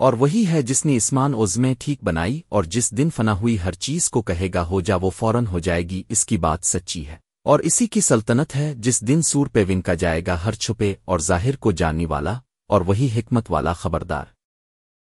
اور وہی ہے جس نے اسمان عزمیں ٹھیک بنائی اور جس دن فنا ہوئی ہر چیز کو کہے گا، ہو جا، وہ فوراً ہو جائے گی، اس کی بات سچی ہے۔ اور اسی کی سلطنت ہے جس دن سور پہ ون کا جائے گا ہر چھپے اور ظاہر کو جاننے والا اور وہی حکمت والا خبردار۔